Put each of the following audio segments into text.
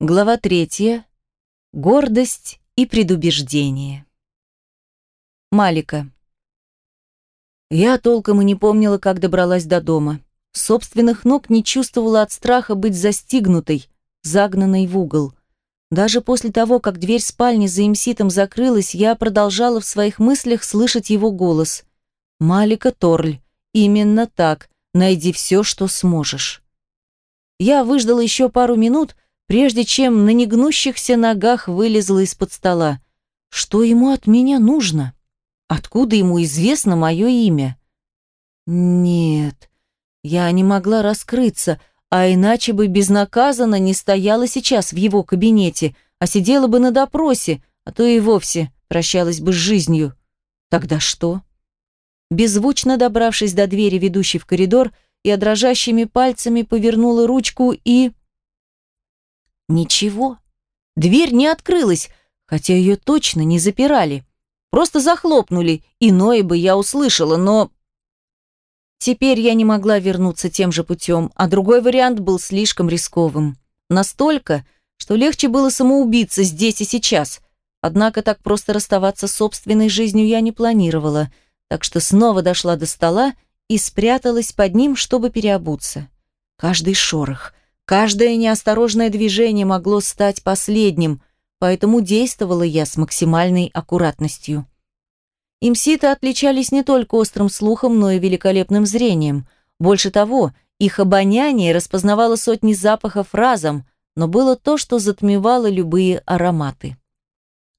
Глава третья. Гордость и предубеждение. Малика. Я толком и не помнила, как добралась до дома. Собственных ног не чувствовала от страха быть застигнутой, загнанной в угол. Даже после того, как дверь спальни за имситом закрылась, я продолжала в своих мыслях слышать его голос. «Малика Торль, именно так, найди все, что сможешь». Я выждала еще пару минут, прежде чем на негнущихся ногах вылезла из-под стола. Что ему от меня нужно? Откуда ему известно мое имя? Нет, я не могла раскрыться, а иначе бы безнаказанно не стояла сейчас в его кабинете, а сидела бы на допросе, а то и вовсе прощалась бы с жизнью. Тогда что? Беззвучно добравшись до двери, ведущей в коридор, я дрожащими пальцами повернула ручку и... Ничего. Дверь не открылась, хотя ее точно не запирали. Просто захлопнули, иное бы я услышала, но... Теперь я не могла вернуться тем же путем, а другой вариант был слишком рисковым. Настолько, что легче было самоубиться здесь и сейчас. Однако так просто расставаться с собственной жизнью я не планировала, так что снова дошла до стола и спряталась под ним, чтобы переобуться. Каждый шорох, Каждое неосторожное движение могло стать последним, поэтому действовала я с максимальной аккуратностью. Имситы отличались не только острым слухом, но и великолепным зрением. Больше того, их обоняние распознавало сотни запахов разом, но было то, что затмевало любые ароматы.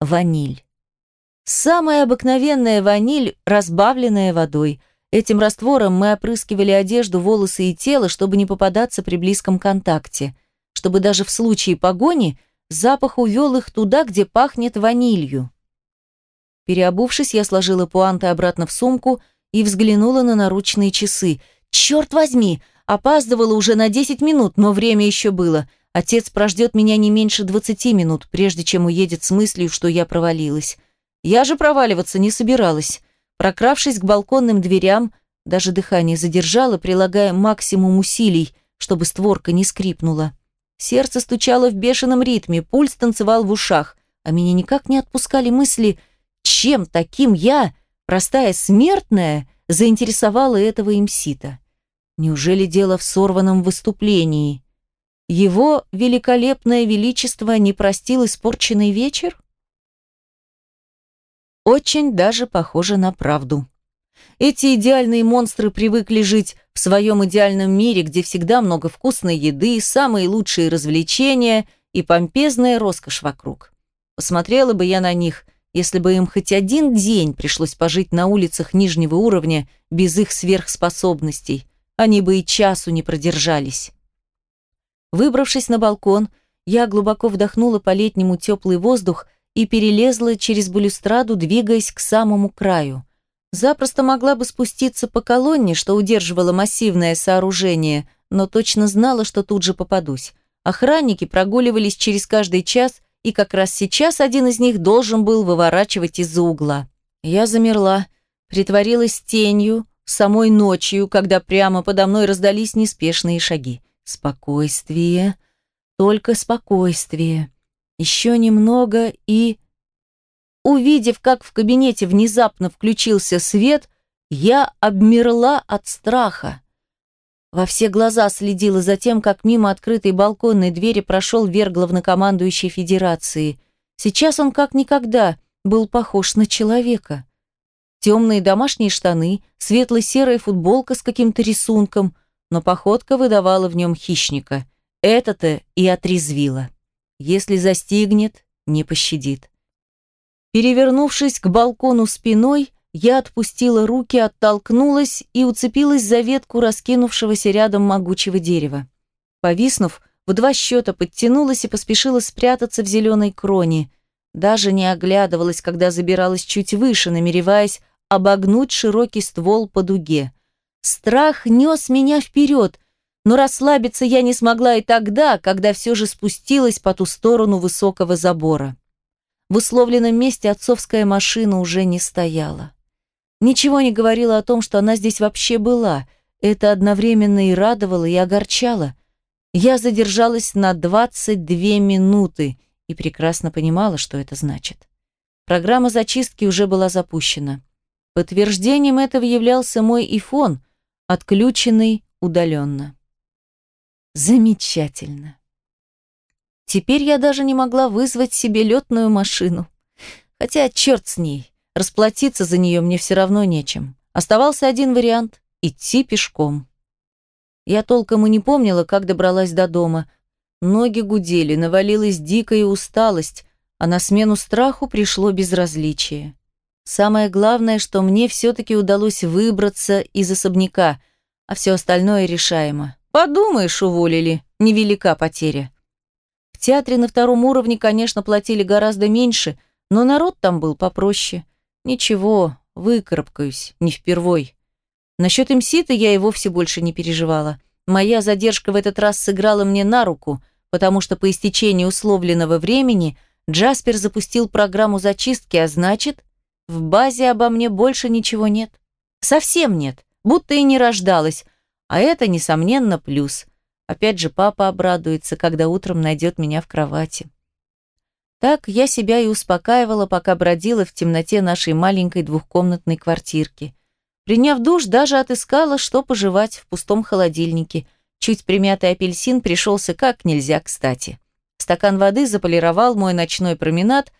Ваниль. Самая обыкновенная ваниль, разбавленная водой – Этим раствором мы опрыскивали одежду, волосы и тело, чтобы не попадаться при близком контакте, чтобы даже в случае погони запах увел их туда, где пахнет ванилью. Переобувшись, я сложила пуанты обратно в сумку и взглянула на наручные часы. «Черт возьми! Опаздывала уже на 10 минут, но время еще было. Отец прождет меня не меньше 20 минут, прежде чем уедет с мыслью, что я провалилась. Я же проваливаться не собиралась. Прокравшись к балконным дверям, даже дыхание задержала, прилагая максимум усилий, чтобы створка не скрипнула. Сердце стучало в бешеном ритме, пульс танцевал в ушах, а меня никак не отпускали мысли, чем таким я, простая смертная, заинтересовала этого имсита. Неужели дело в сорванном выступлении? Его великолепное величество не простил испорченный вечер? Очень даже похоже на правду. Эти идеальные монстры привыкли жить в своем идеальном мире, где всегда много вкусной еды, самые лучшие развлечения и помпезная роскошь вокруг. Посмотрела бы я на них, если бы им хоть один день пришлось пожить на улицах нижнего уровня без их сверхспособностей. Они бы и часу не продержались. Выбравшись на балкон, я глубоко вдохнула по-летнему теплый воздух и перелезла через балюстраду, двигаясь к самому краю. Запросто могла бы спуститься по колонне, что удерживало массивное сооружение, но точно знала, что тут же попадусь. Охранники прогуливались через каждый час, и как раз сейчас один из них должен был выворачивать из-за угла. Я замерла, притворилась тенью, самой ночью, когда прямо подо мной раздались неспешные шаги. Спокойствие, только спокойствие. Еще немного и... Увидев, как в кабинете внезапно включился свет, я обмерла от страха. Во все глаза следила за тем, как мимо открытой балконной двери прошел вер главнокомандующей Федерации. Сейчас он как никогда был похож на человека. Темные домашние штаны, светло-серая футболка с каким-то рисунком, но походка выдавала в нем хищника. Это-то и отрезвило. Если застигнет, не пощадит. Перевернувшись к балкону спиной, я отпустила руки, оттолкнулась и уцепилась за ветку раскинувшегося рядом могучего дерева. Повиснув, в два счета подтянулась и поспешила спрятаться в зеленой кроне. Даже не оглядывалась, когда забиралась чуть выше, намереваясь обогнуть широкий ствол по дуге. Страх нес меня вперед, но расслабиться я не смогла и тогда, когда все же спустилась по ту сторону высокого забора. В условленном месте отцовская машина уже не стояла. Ничего не говорила о том, что она здесь вообще была. Это одновременно и радовало, и огорчало. Я задержалась на 22 минуты и прекрасно понимала, что это значит. Программа зачистки уже была запущена. Подтверждением этого являлся мой ифон, отключенный удаленно. Замечательно. Теперь я даже не могла вызвать себе летную машину. Хотя черт с ней, расплатиться за нее мне все равно нечем. Оставался один вариант – идти пешком. Я толком и не помнила, как добралась до дома. Ноги гудели, навалилась дикая усталость, а на смену страху пришло безразличие. Самое главное, что мне все-таки удалось выбраться из особняка, а все остальное решаемо. Подумаешь, уволили, невелика потеря. В театре на втором уровне, конечно, платили гораздо меньше, но народ там был попроще. Ничего, выкарабкаюсь, не впервой. Насчет имсита я и вовсе больше не переживала. Моя задержка в этот раз сыграла мне на руку, потому что по истечении условленного времени Джаспер запустил программу зачистки, а значит, в базе обо мне больше ничего нет. Совсем нет, будто и не рождалась, а это, несомненно, плюс. Опять же, папа обрадуется, когда утром найдет меня в кровати. Так я себя и успокаивала, пока бродила в темноте нашей маленькой двухкомнатной квартирки. Приняв душ, даже отыскала, что пожевать в пустом холодильнике. Чуть примятый апельсин пришелся как нельзя кстати. Стакан воды заполировал мой ночной променад,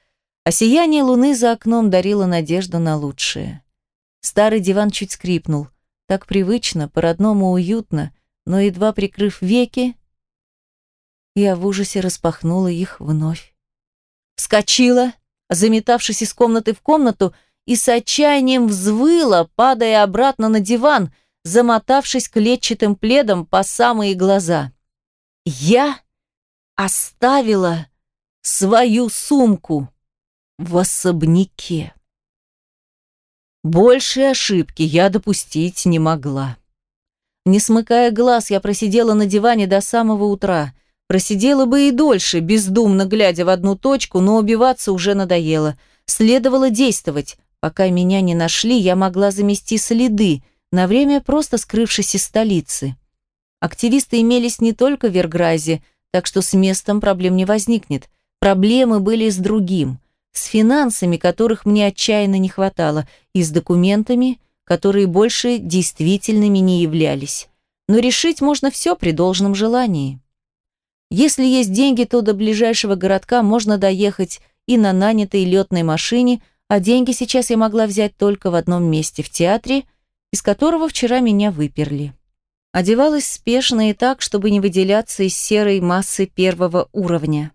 а сияние луны за окном дарило надежду на лучшее. Старый диван чуть скрипнул. Так привычно, по-родному уютно, но едва прикрыв веки, я в ужасе распахнула их вновь. Вскочила, заметавшись из комнаты в комнату, и с отчаянием взвыла, падая обратно на диван, замотавшись клетчатым пледом по самые глаза. Я оставила свою сумку в особняке. Больше ошибки я допустить не могла. Не смыкая глаз, я просидела на диване до самого утра. Просидела бы и дольше, бездумно глядя в одну точку, но убиваться уже надоело. Следовало действовать. Пока меня не нашли, я могла замести следы, на время просто скрывшись из столицы. Активисты имелись не только в Вергразе, так что с местом проблем не возникнет. Проблемы были с другим с финансами, которых мне отчаянно не хватало, и с документами, которые больше действительными не являлись. Но решить можно все при должном желании. Если есть деньги, то до ближайшего городка можно доехать и на нанятой летной машине, а деньги сейчас я могла взять только в одном месте, в театре, из которого вчера меня выперли. Одевалась спешно и так, чтобы не выделяться из серой массы первого уровня.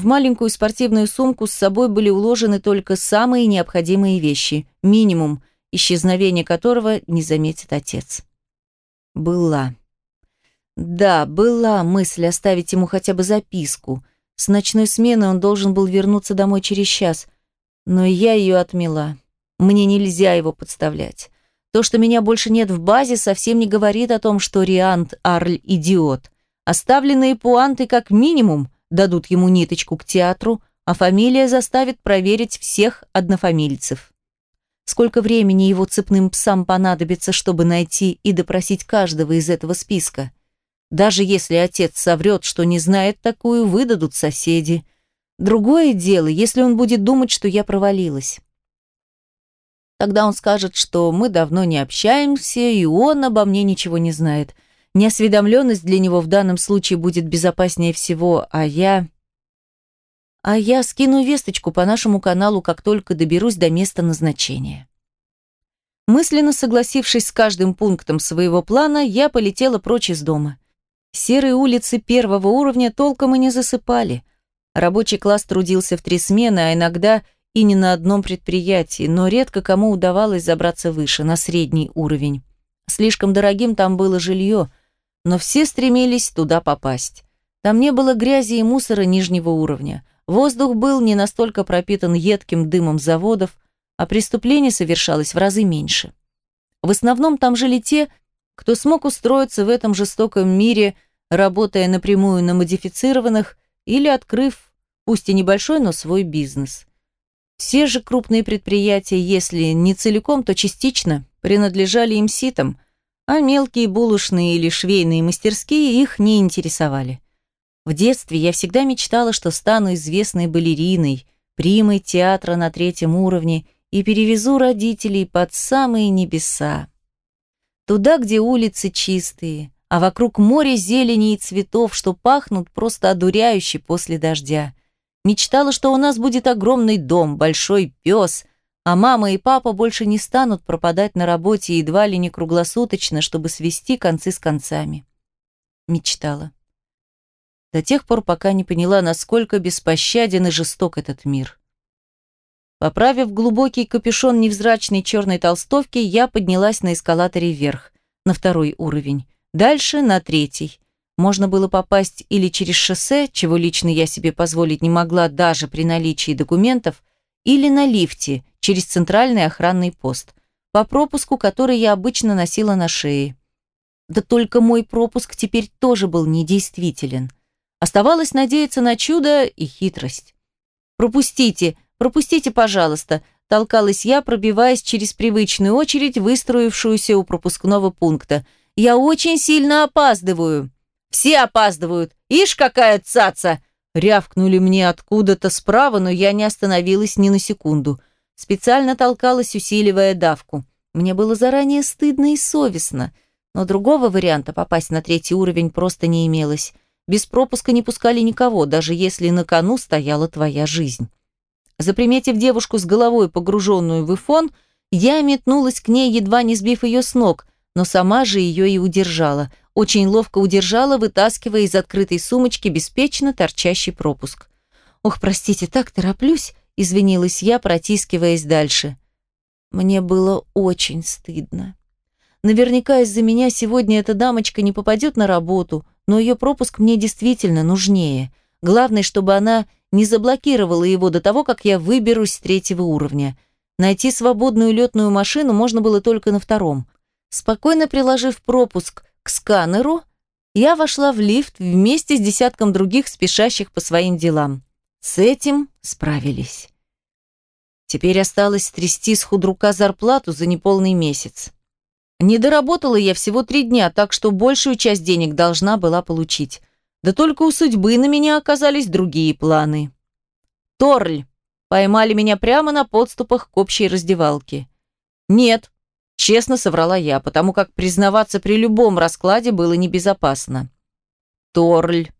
В маленькую спортивную сумку с собой были уложены только самые необходимые вещи, минимум, исчезновение которого не заметит отец. Была. Да, была мысль оставить ему хотя бы записку. С ночной смены он должен был вернуться домой через час, но я ее отмела. Мне нельзя его подставлять. То, что меня больше нет в базе, совсем не говорит о том, что Риант Арль идиот. Оставленные пуанты как минимум – дадут ему ниточку к театру, а фамилия заставит проверить всех однофамильцев. Сколько времени его цепным псам понадобится, чтобы найти и допросить каждого из этого списка? Даже если отец соврет, что не знает такую, выдадут соседи. Другое дело, если он будет думать, что я провалилась. Тогда он скажет, что мы давно не общаемся, и он обо мне ничего не знает – Неосведомленность для него в данном случае будет безопаснее всего, а я... А я скину весточку по нашему каналу, как только доберусь до места назначения. Мысленно согласившись с каждым пунктом своего плана, я полетела прочь из дома. Серые улицы первого уровня толком и не засыпали. Рабочий класс трудился в три смены, а иногда и не на одном предприятии, но редко кому удавалось забраться выше, на средний уровень. Слишком дорогим там было жилье, но все стремились туда попасть. Там не было грязи и мусора нижнего уровня. Воздух был не настолько пропитан едким дымом заводов, а преступлений совершалось в разы меньше. В основном там жили те, кто смог устроиться в этом жестоком мире, работая напрямую на модифицированных или открыв, пусть и небольшой, но свой бизнес. Все же крупные предприятия, если не целиком, то частично, принадлежали им ситам – а мелкие булочные или швейные мастерские их не интересовали. В детстве я всегда мечтала, что стану известной балериной, примой театра на третьем уровне и перевезу родителей под самые небеса. Туда, где улицы чистые, а вокруг море зелени и цветов, что пахнут просто одуряюще после дождя. Мечтала, что у нас будет огромный дом, большой пес, а мама и папа больше не станут пропадать на работе едва ли не круглосуточно, чтобы свести концы с концами. Мечтала. До тех пор, пока не поняла, насколько беспощаден и жесток этот мир. Поправив глубокий капюшон невзрачной черной толстовки, я поднялась на эскалаторе вверх, на второй уровень. Дальше на третий. Можно было попасть или через шоссе, чего лично я себе позволить не могла даже при наличии документов, или на лифте, через центральный охранный пост, по пропуску, который я обычно носила на шее. Да только мой пропуск теперь тоже был недействителен. Оставалось надеяться на чудо и хитрость. «Пропустите, пропустите, пожалуйста», толкалась я, пробиваясь через привычную очередь, выстроившуюся у пропускного пункта. «Я очень сильно опаздываю». «Все опаздывают. Ишь, какая цаца!» Рявкнули мне откуда-то справа, но я не остановилась ни на секунду. Специально толкалась, усиливая давку. Мне было заранее стыдно и совестно, но другого варианта попасть на третий уровень просто не имелось. Без пропуска не пускали никого, даже если на кону стояла твоя жизнь. Заприметив девушку с головой, погруженную в ифон, я метнулась к ней, едва не сбив ее с ног, но сама же ее и удержала. Очень ловко удержала, вытаскивая из открытой сумочки беспечно торчащий пропуск. «Ох, простите, так тороплюсь», извинилась я, протискиваясь дальше. Мне было очень стыдно. Наверняка из-за меня сегодня эта дамочка не попадет на работу, но ее пропуск мне действительно нужнее. Главное, чтобы она не заблокировала его до того, как я выберусь с третьего уровня. Найти свободную летную машину можно было только на втором. Спокойно приложив пропуск к сканеру, я вошла в лифт вместе с десятком других спешащих по своим делам. С этим справились. Теперь осталось трясти с худрука зарплату за неполный месяц. Не доработала я всего три дня, так что большую часть денег должна была получить. Да только у судьбы на меня оказались другие планы. Торль. Поймали меня прямо на подступах к общей раздевалке. Нет, честно соврала я, потому как признаваться при любом раскладе было небезопасно. Торль.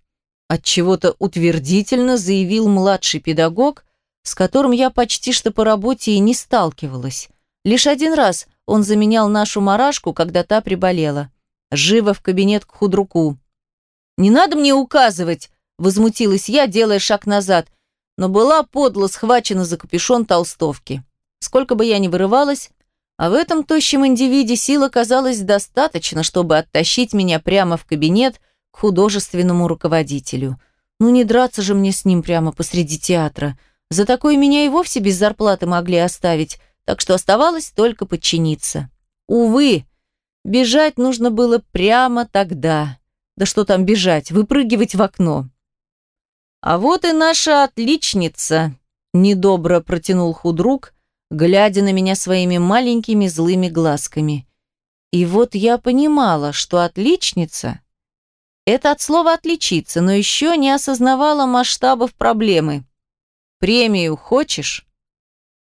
От чего-то утвердительно заявил младший педагог, с которым я почти что по работе и не сталкивалась. Лишь один раз он заменял нашу марашку, когда та приболела. Живо в кабинет к худруку. «Не надо мне указывать!» – возмутилась я, делая шаг назад, но была подло схвачена за капюшон толстовки. Сколько бы я ни вырывалась, а в этом тощем индивиде сил оказалось достаточно, чтобы оттащить меня прямо в кабинет к художественному руководителю. Ну не драться же мне с ним прямо посреди театра – за такое меня и вовсе без зарплаты могли оставить, так что оставалось только подчиниться. Увы, бежать нужно было прямо тогда. Да что там бежать, выпрыгивать в окно. А вот и наша отличница, недобро протянул худрук, глядя на меня своими маленькими злыми глазками. И вот я понимала, что отличница – это от слова «отличиться», но еще не осознавала масштабов проблемы. Премию хочешь?»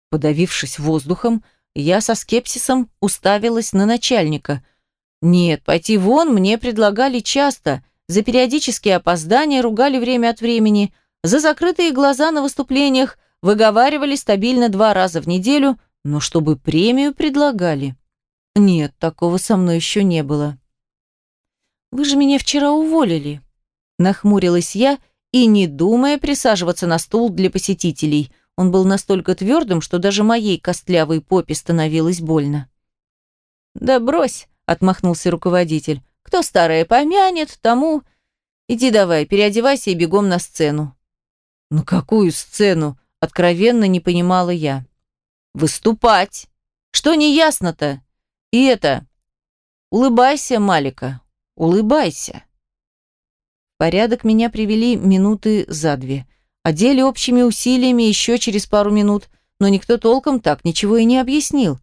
Подавившись воздухом, я со скепсисом уставилась на начальника. «Нет, пойти вон мне предлагали часто. За периодические опоздания ругали время от времени. За закрытые глаза на выступлениях выговаривали стабильно два раза в неделю, но чтобы премию предлагали. Нет, такого со мной еще не было. «Вы же меня вчера уволили», – нахмурилась я – и не думая присаживаться на стул для посетителей. Он был настолько твердым, что даже моей костлявой попе становилось больно. «Да брось», — отмахнулся руководитель. «Кто старое помянет, тому...» «Иди давай, переодевайся и бегом на сцену». «На какую сцену?» — откровенно не понимала я. «Выступать! Что не ясно-то? И это... Улыбайся, Малика, улыбайся!» порядок меня привели минуты за две. Одели общими усилиями еще через пару минут, но никто толком так ничего и не объяснил.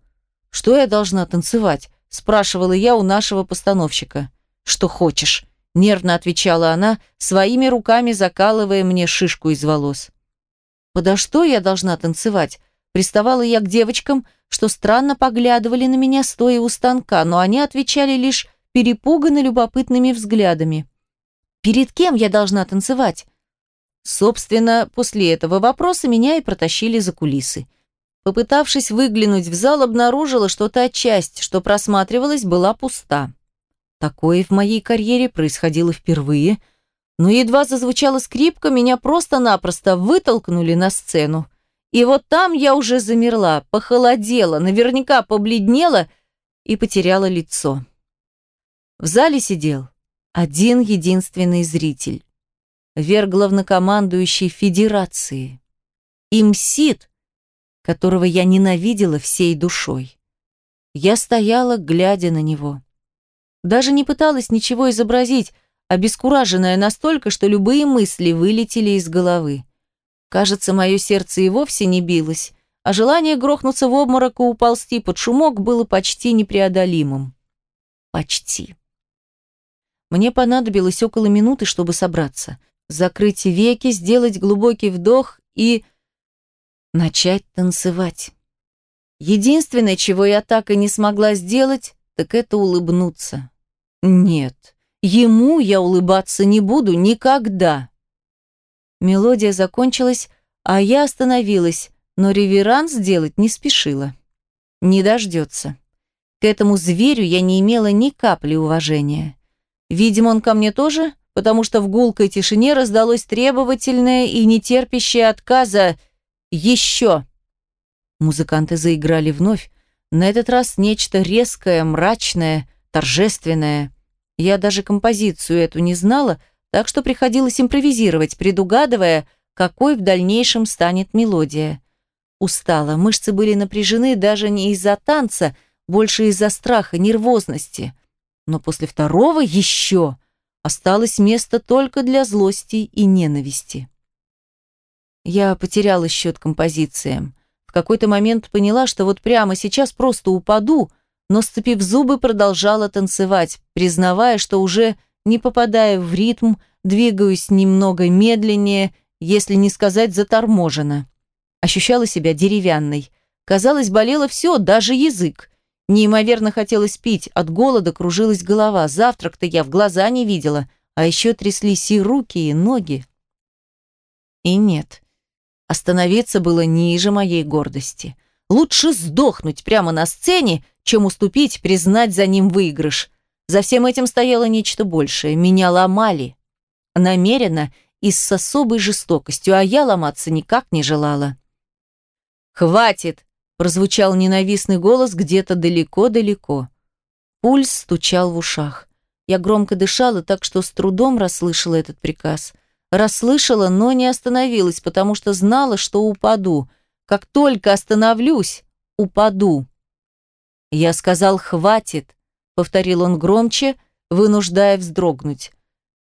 Что я должна танцевать? – спрашивала я у нашего постановщика. «Что хочешь», – нервно отвечала она, своими руками закалывая мне шишку из волос. «Подо что я должна танцевать?» Приставала я к девочкам, что странно поглядывали на меня, стоя у станка, но они отвечали лишь перепуганно любопытными взглядами. «Перед кем я должна танцевать?» Собственно, после этого вопроса меня и протащили за кулисы. Попытавшись выглянуть в зал, обнаружила, что та часть, что просматривалась, была пуста. Такое в моей карьере происходило впервые, но едва зазвучала скрипка, меня просто-напросто вытолкнули на сцену. И вот там я уже замерла, похолодела, наверняка побледнела и потеряла лицо. В зале сидел один единственный зритель. Вер главнокомандующий Федерации. Имсид, которого я ненавидела всей душой. Я стояла, глядя на него. Даже не пыталась ничего изобразить, обескураженная настолько, что любые мысли вылетели из головы. Кажется, мое сердце и вовсе не билось, а желание грохнуться в обморок и уползти под шумок было почти непреодолимым. Почти. Мне понадобилось около минуты, чтобы собраться закрыть веки, сделать глубокий вдох и начать танцевать. Единственное, чего я так и не смогла сделать, так это улыбнуться. Нет, ему я улыбаться не буду никогда. Мелодия закончилась, а я остановилась, но реверанс делать не спешила. Не дождется. К этому зверю я не имела ни капли уважения. Видимо, он ко мне тоже потому что в гулкой тишине раздалось требовательное и нетерпящее отказа «Еще!». Музыканты заиграли вновь, на этот раз нечто резкое, мрачное, торжественное. Я даже композицию эту не знала, так что приходилось импровизировать, предугадывая, какой в дальнейшем станет мелодия. Устала, мышцы были напряжены даже не из-за танца, больше из-за страха, нервозности. Но после второго еще осталось место только для злости и ненависти. Я потеряла счет композициям. В какой-то момент поняла, что вот прямо сейчас просто упаду, но, сцепив зубы, продолжала танцевать, признавая, что уже, не попадая в ритм, двигаюсь немного медленнее, если не сказать заторможенно. Ощущала себя деревянной. Казалось, болело все, даже язык. Неимоверно хотелось пить, от голода кружилась голова, завтрак-то я в глаза не видела, а еще тряслись и руки, и ноги. И нет, остановиться было ниже моей гордости. Лучше сдохнуть прямо на сцене, чем уступить, признать за ним выигрыш. За всем этим стояло нечто большее. Меня ломали. Намеренно и с особой жестокостью, а я ломаться никак не желала. «Хватит!» Прозвучал ненавистный голос где-то далеко-далеко. Пульс стучал в ушах. Я громко дышала, так что с трудом расслышала этот приказ. Расслышала, но не остановилась, потому что знала, что упаду. Как только остановлюсь, упаду. Я сказал «хватит», — повторил он громче, вынуждая вздрогнуть.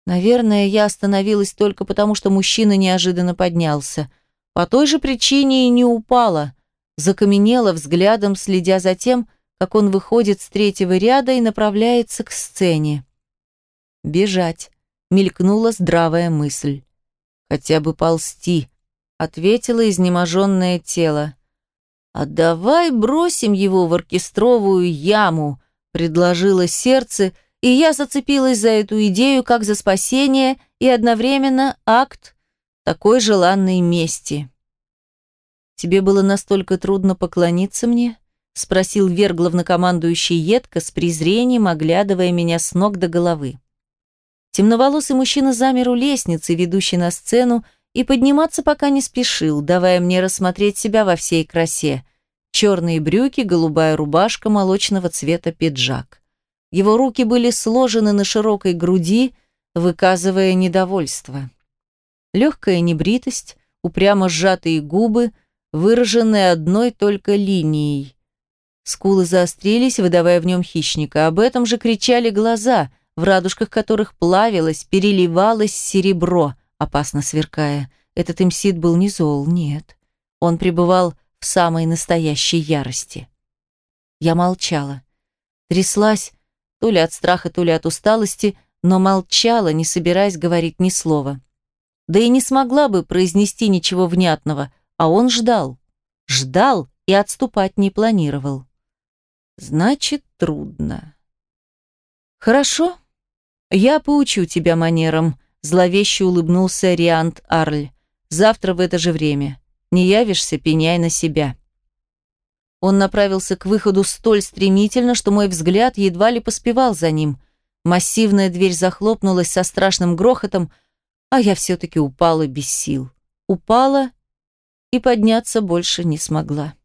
Наверное, я остановилась только потому, что мужчина неожиданно поднялся. По той же причине и не упала — закаменела взглядом, следя за тем, как он выходит с третьего ряда и направляется к сцене. «Бежать», — мелькнула здравая мысль. «Хотя бы ползти», — ответило изнеможенное тело. «А давай бросим его в оркестровую яму», — предложило сердце, и я зацепилась за эту идею как за спасение и одновременно акт такой желанной мести. «Тебе было настолько трудно поклониться мне?» — спросил Вер главнокомандующий едко, с презрением оглядывая меня с ног до головы. Темноволосый мужчина замер у лестницы, ведущей на сцену, и подниматься пока не спешил, давая мне рассмотреть себя во всей красе. Черные брюки, голубая рубашка, молочного цвета пиджак. Его руки были сложены на широкой груди, выказывая недовольство. Легкая небритость, упрямо сжатые губы — выраженный одной только линией. Скулы заострились, выдавая в нем хищника. Об этом же кричали глаза, в радужках которых плавилось, переливалось серебро, опасно сверкая. Этот имсид был не зол, нет. Он пребывал в самой настоящей ярости. Я молчала. Тряслась, то ли от страха, то ли от усталости, но молчала, не собираясь говорить ни слова. Да и не смогла бы произнести ничего внятного, а он ждал. Ждал и отступать не планировал. Значит, трудно. Хорошо, я поучу тебя манерам, зловеще улыбнулся Риант Арль. Завтра в это же время. Не явишься, пеняй на себя. Он направился к выходу столь стремительно, что мой взгляд едва ли поспевал за ним. Массивная дверь захлопнулась со страшным грохотом, а я все-таки упала без сил. Упала и подняться больше не смогла.